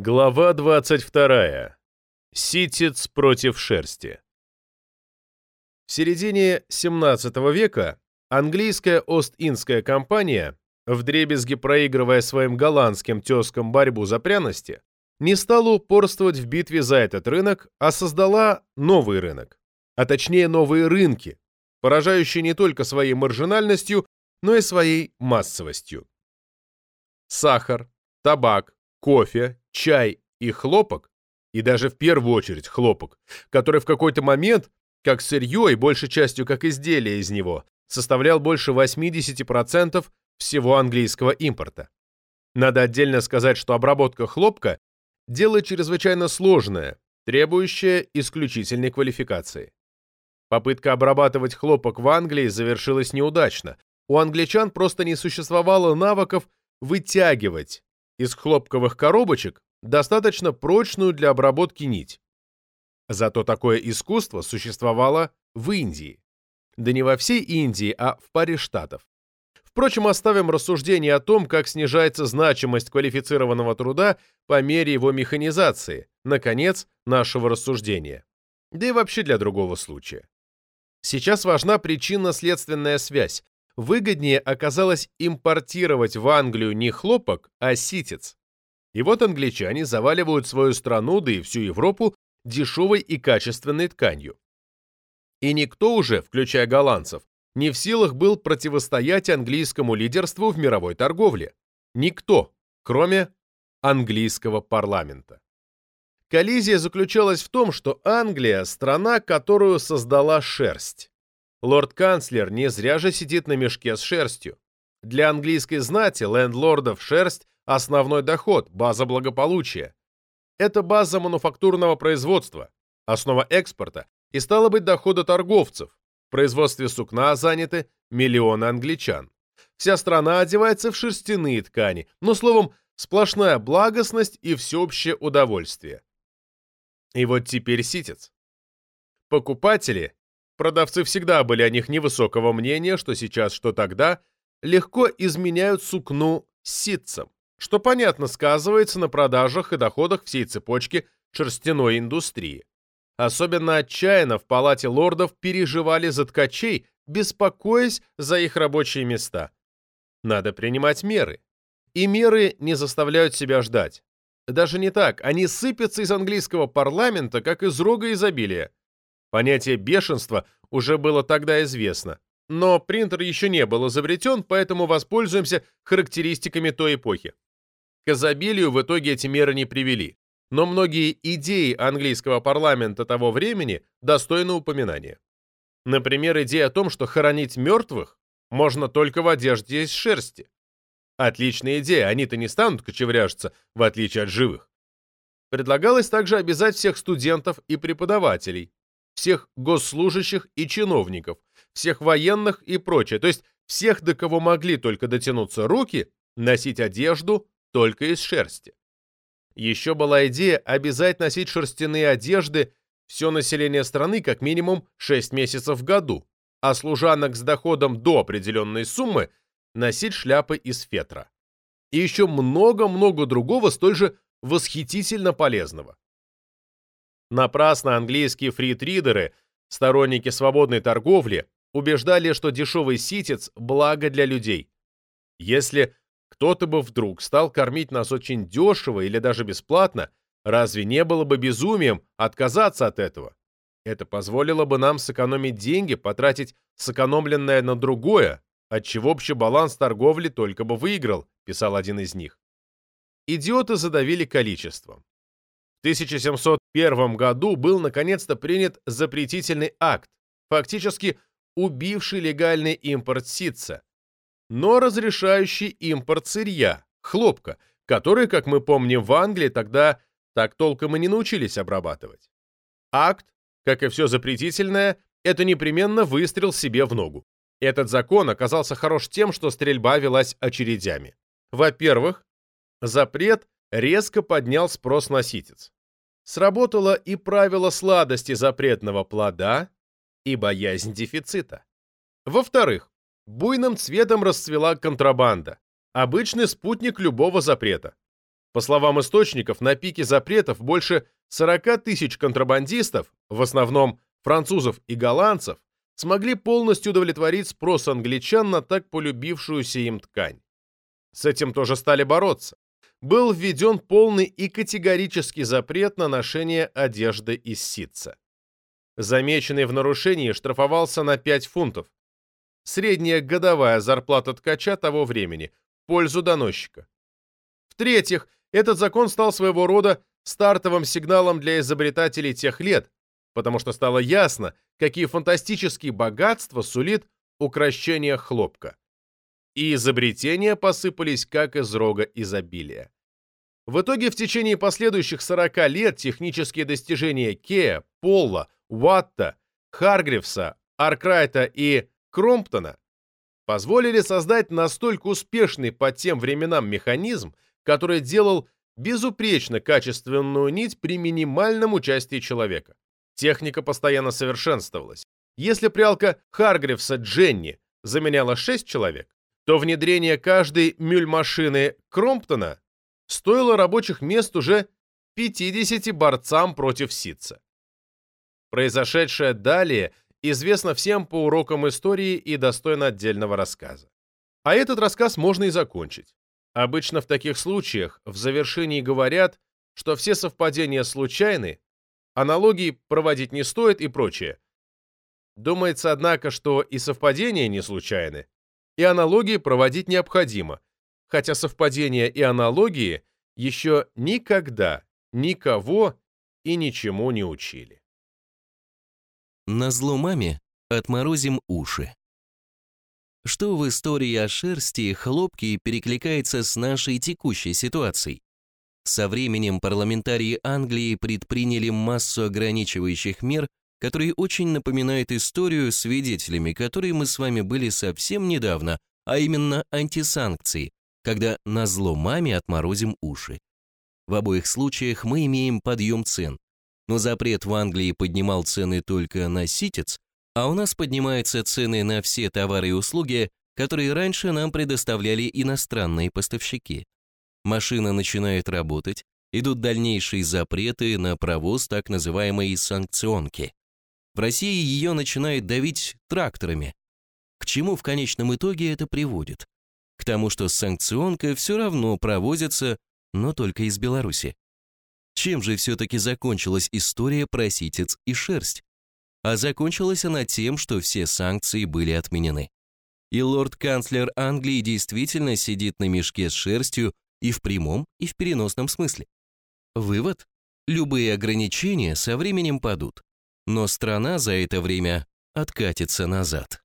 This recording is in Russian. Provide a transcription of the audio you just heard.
Глава 22. Ситец против шерсти. В середине 17 века английская Ост-Индская компания, вдребезги проигрывая своим голландским тезкам борьбу за пряности, не стала упорствовать в битве за этот рынок, а создала новый рынок, а точнее новые рынки, поражающие не только своей маржинальностью, но и своей массовостью. Сахар, табак, кофе, чай и хлопок, и даже в первую очередь хлопок, который в какой-то момент, как сырье и большей частью как изделие из него, составлял больше 80% всего английского импорта. Надо отдельно сказать, что обработка хлопка – дело чрезвычайно сложное, требующее исключительной квалификации. Попытка обрабатывать хлопок в Англии завершилась неудачно. У англичан просто не существовало навыков вытягивать из хлопковых коробочек достаточно прочную для обработки нить. Зато такое искусство существовало в Индии. Да не во всей Индии, а в паре штатов. Впрочем, оставим рассуждение о том, как снижается значимость квалифицированного труда по мере его механизации, наконец, нашего рассуждения. Да и вообще для другого случая. Сейчас важна причинно-следственная связь. Выгоднее оказалось импортировать в Англию не хлопок, а ситец. И вот англичане заваливают свою страну, да и всю Европу, дешевой и качественной тканью. И никто уже, включая голландцев, не в силах был противостоять английскому лидерству в мировой торговле. Никто, кроме английского парламента. Коллизия заключалась в том, что Англия – страна, которую создала шерсть. Лорд-канцлер не зря же сидит на мешке с шерстью. Для английской знати лендлордов шерсть Основной доход – база благополучия. Это база мануфактурного производства, основа экспорта и, стало быть, дохода торговцев. В производстве сукна заняты миллионы англичан. Вся страна одевается в шерстяные ткани, но, словом, сплошная благостность и всеобщее удовольствие. И вот теперь ситец. Покупатели, продавцы всегда были о них невысокого мнения, что сейчас, что тогда, легко изменяют сукну ситцем что понятно сказывается на продажах и доходах всей цепочки шерстяной индустрии. Особенно отчаянно в палате лордов переживали за ткачей, беспокоясь за их рабочие места. Надо принимать меры. И меры не заставляют себя ждать. Даже не так, они сыпятся из английского парламента, как из рога изобилия. Понятие бешенства уже было тогда известно. Но принтер еще не был изобретен, поэтому воспользуемся характеристиками той эпохи. К изобилию в итоге эти меры не привели, но многие идеи английского парламента того времени достойны упоминания. Например, идея о том, что хоронить мертвых можно только в одежде из шерсти. Отличная идея, они-то не станут кочевряжиться, в отличие от живых. Предлагалось также обязать всех студентов и преподавателей, всех госслужащих и чиновников, всех военных и прочее, то есть всех, до кого могли только дотянуться руки, носить одежду, только из шерсти. Еще была идея обязать носить шерстяные одежды все население страны как минимум 6 месяцев в году, а служанок с доходом до определенной суммы носить шляпы из фетра. И еще много-много другого столь же восхитительно полезного. Напрасно английские фритридеры, сторонники свободной торговли, убеждали, что дешевый ситец – благо для людей. Если кто-то бы вдруг стал кормить нас очень дешево или даже бесплатно, разве не было бы безумием отказаться от этого? Это позволило бы нам сэкономить деньги, потратить сэкономленное на другое, отчего общий баланс торговли только бы выиграл, писал один из них. Идиоты задавили количеством. В 1701 году был наконец-то принят запретительный акт, фактически убивший легальный импорт ситца, но разрешающий импорт сырья, хлопка, который, как мы помним, в Англии тогда так толком и не научились обрабатывать. Акт, как и все запретительное, это непременно выстрел себе в ногу. Этот закон оказался хорош тем, что стрельба велась очередями. Во-первых, запрет резко поднял спрос на ситец. Сработало и правило сладости запретного плода, и боязнь дефицита. Во-вторых, Буйным цветом расцвела контрабанда. Обычный спутник любого запрета. По словам источников, на пике запретов больше 40 тысяч контрабандистов, в основном французов и голландцев, смогли полностью удовлетворить спрос англичан на так полюбившуюся им ткань. С этим тоже стали бороться. Был введен полный и категорический запрет на ношение одежды из ситца. Замеченный в нарушении штрафовался на 5 фунтов. Средняя годовая зарплата ткача того времени в пользу доносчика. В-третьих, этот закон стал своего рода стартовым сигналом для изобретателей тех лет, потому что стало ясно, какие фантастические богатства сулит укращение хлопка. И изобретения посыпались как из рога изобилия. В итоге в течение последующих 40 лет технические достижения Кея, Полла, Уатта, Харгривса, Аркрайта и Кромптона позволили создать настолько успешный по тем временам механизм, который делал безупречно качественную нить при минимальном участии человека. Техника постоянно совершенствовалась. Если прялка Харгривса Дженни заменяла 6 человек, то внедрение каждой мюль-машины Кромптона стоило рабочих мест уже 50 борцам против Ситца. Произошедшее далее известно всем по урокам истории и достойно отдельного рассказа. А этот рассказ можно и закончить. Обычно в таких случаях в завершении говорят, что все совпадения случайны, аналогии проводить не стоит и прочее. Думается, однако, что и совпадения не случайны, и аналогии проводить необходимо, хотя совпадения и аналогии еще никогда никого и ничему не учили. На зло маме отморозим уши что в истории о шерсти хлопке перекликается с нашей текущей ситуацией. Со временем парламентарии Англии предприняли массу ограничивающих мер, которые очень напоминают историю, свидетелями которой мы с вами были совсем недавно, а именно антисанкции, когда на зло маме отморозим уши. В обоих случаях мы имеем подъем цен, но запрет в Англии поднимал цены только на ситец, а у нас поднимаются цены на все товары и услуги, которые раньше нам предоставляли иностранные поставщики. Машина начинает работать, идут дальнейшие запреты на провоз так называемой санкционки. В России ее начинают давить тракторами. К чему в конечном итоге это приводит? К тому, что санкционка все равно провозится, но только из Беларуси. Чем же все-таки закончилась история про ситец и шерсть? а закончилась она тем, что все санкции были отменены. И лорд-канцлер Англии действительно сидит на мешке с шерстью и в прямом, и в переносном смысле. Вывод – любые ограничения со временем падут, но страна за это время откатится назад.